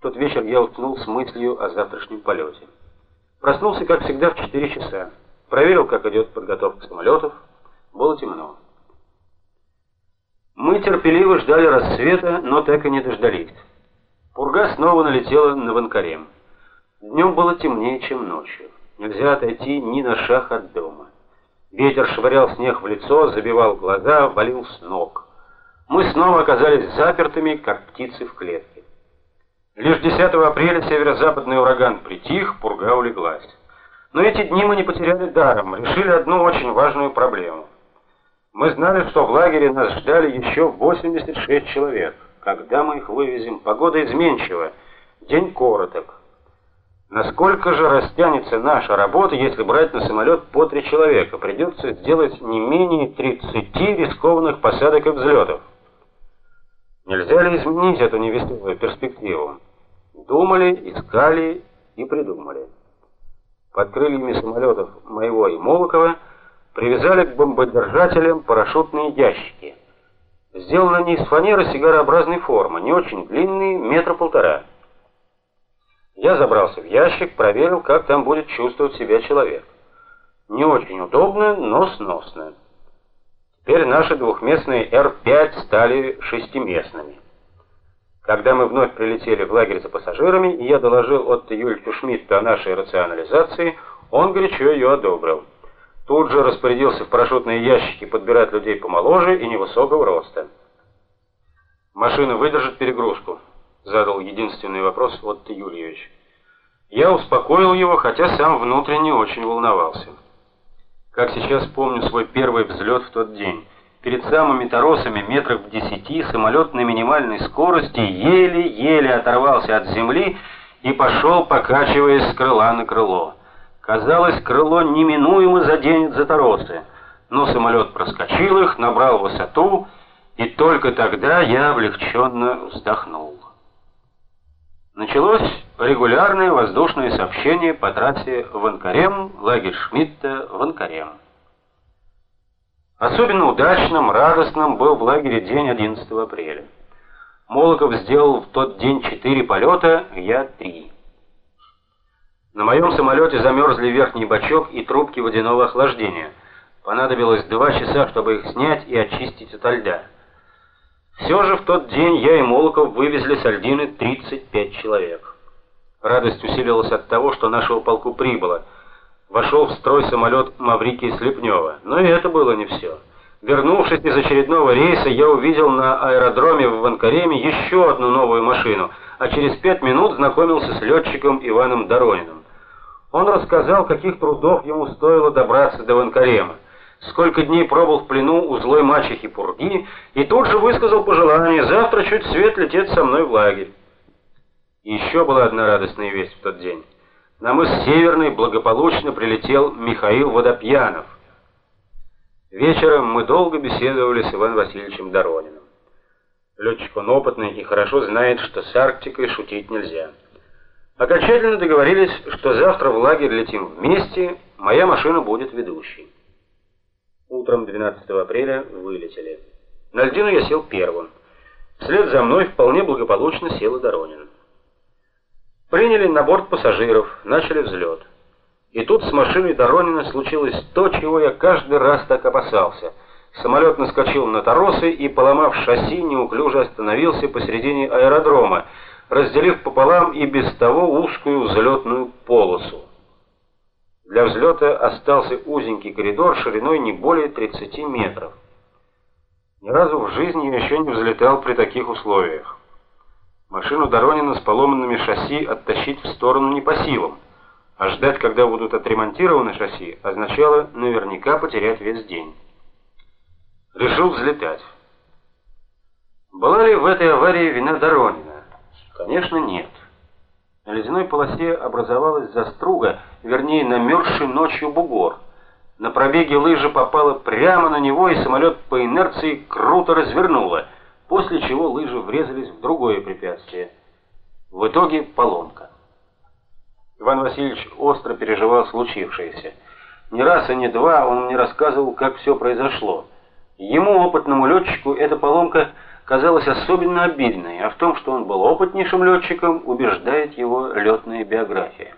Тот вечер я уснул с мыслью о завтрашнем полете. Проснулся, как всегда, в 4 часа. Проверил, как идет подготовка самолетов. Было темно. Мы терпеливо ждали рассвета, но так и не дождались. Пурга снова налетела на Ванкарем. Днем было темнее, чем ночью. Нельзя отойти ни на шаг от дома. Ветер швырял снег в лицо, забивал глаза, валил с ног. Мы снова оказались запертыми, как птицы в клетке. Лишь 10 апреля северо-западный ураган притих, пурга улеглась. Но эти дни мы не потеряли даром, решили одну очень важную проблему. Мы знали, что в лагере нас ждали еще 86 человек. Когда мы их вывезем? Погода изменчива, день короток. Насколько же растянется наша работа, если брать на самолет по три человека? Придется сделать не менее 30 рискованных посадок и взлетов. Нельзя ли изменить эту невеселую перспективу? Думали, искали и придумали. Под крыльями самолетов моего и Молокова привязали к бомбодержателям парашютные ящики. Сделаны они из фанеры сигарообразной формы, не очень длинные, метра полтора. Я забрался в ящик, проверил, как там будет чувствовать себя человек. Не очень удобно, но сносно. Теперь наши двухместные Р-5 стали шестиместными. Когда мы вновь прилетели в лагерь за пассажирами, и я доложил Отто Юльчу Шмидту о нашей рационализации, он горячо ее одобрил. Тут же распорядился в парашютные ящики подбирать людей помоложе и невысокого роста. Машина выдержит перегрузку, задал единственный вопрос Отто Юльевич. Я успокоил его, хотя сам внутренне очень волновался. Как сейчас помню свой первый взлет в тот день. Перед самыми торосами метров в десяти самолет на минимальной скорости еле-еле оторвался от земли и пошел, покачиваясь с крыла на крыло. Казалось, крыло неминуемо заденет за торосы, но самолет проскочил их, набрал высоту, и только тогда я облегченно вздохнул. Началось регулярное воздушное сообщение по трассе Ванкарем, лагерь Шмидта, Ванкарем. Особенно удачным, радостным был в лагере день 11 апреля. Молоков сделал в тот день четыре полета, я три. На моем самолете замерзли верхний бачок и трубки водяного охлаждения. Понадобилось два часа, чтобы их снять и очистить от льда. Все же в тот день я и Молоков вывезли с Альдины 35 человек. Радость усилилась от того, что нашего полку прибыло – вошел в строй самолет Маврикия Слепнева. Но и это было не все. Вернувшись из очередного рейса, я увидел на аэродроме в Ванкареме еще одну новую машину, а через пять минут знакомился с летчиком Иваном Дорониным. Он рассказал, каких трудов ему стоило добраться до Ванкарема, сколько дней пробыл в плену у злой мачехи Пурги, и тут же высказал пожелание завтра чуть свет лететь со мной в лагерь. И еще была одна радостная весть в тот день. На мыс Северный благополучно прилетел Михаил Водопьянов. Вечером мы долго беседовали с Иваном Васильевичем Дорониным. Летчик он опытный и хорошо знает, что с Арктикой шутить нельзя. Окончательно договорились, что завтра в лагерь летим вместе, моя машина будет ведущей. Утром 12 апреля вылетели. На льдину я сел первым. Вслед за мной вполне благополучно сел и Доронин. Приняли на борт пассажиров, начали взлет. И тут с машиной Доронина случилось то, чего я каждый раз так опасался. Самолет наскочил на торосы и, поломав шасси, неуклюже остановился посередине аэродрома, разделив пополам и без того узкую взлетную полосу. Для взлета остался узенький коридор шириной не более 30 метров. Ни разу в жизни я еще не взлетал при таких условиях. Машину Доронина с поломанными шасси оттащить в сторону не по силам, а ждать, когда будут отремонтированы шасси, означало наверняка потерять весь день. Решил взлетать. Была ли в этой аварии вина Доронина? Конечно, нет. На ледяной полосе образовалась заструга, вернее, намерзший ночью бугор. На пробеге лыжа попала прямо на него, и самолет по инерции круто развернуло – после чего лыжи врезались в другое препятствие. В итоге поломка. Иван Васильевич остро переживал случившееся. Не раз и не два он мне рассказывал, как все произошло. Ему, опытному летчику, эта поломка казалась особенно обидной, а в том, что он был опытнейшим летчиком, убеждает его летная биография.